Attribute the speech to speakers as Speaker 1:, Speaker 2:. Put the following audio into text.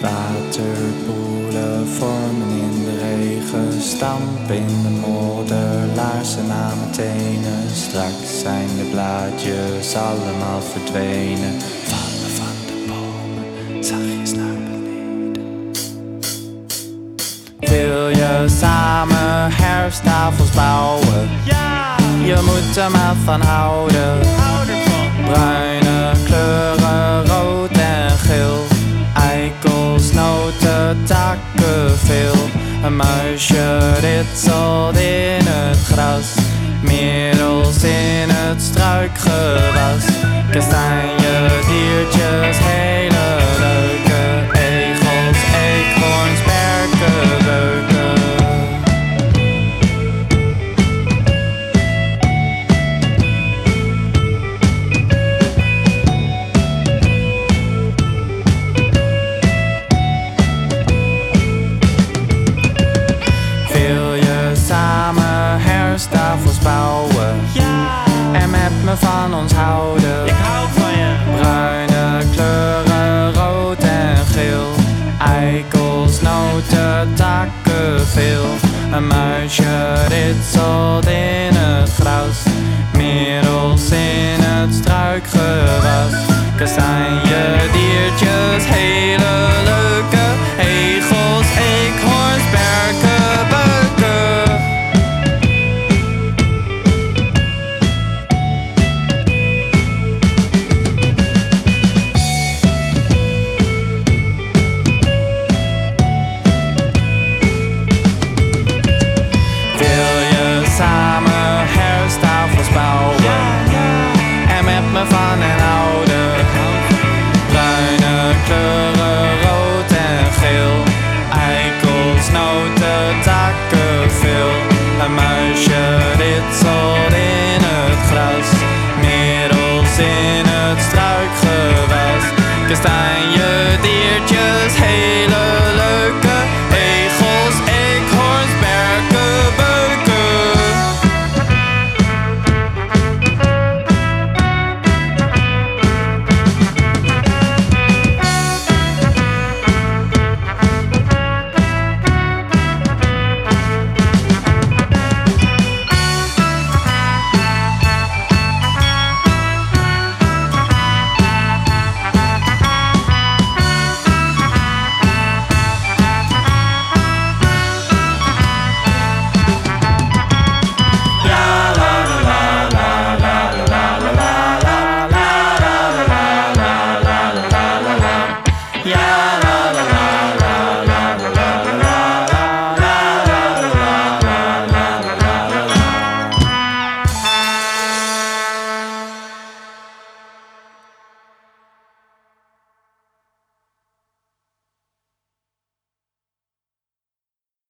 Speaker 1: Waterpoelen vormen in de regen, stamp in de modder, laarzen aan mijn tenen. Straks zijn de blaadjes allemaal verdwenen, Samen herfsttafels bouwen?
Speaker 2: Ja,
Speaker 1: Je moet er maar van houden. Bruine kleuren, rood en geel. Eikels, noten, takken veel. Een muisje ritselt in het gras. Merels in het struikgewas. Kastanje, diertjes, hele veel. Een muisje ritselt in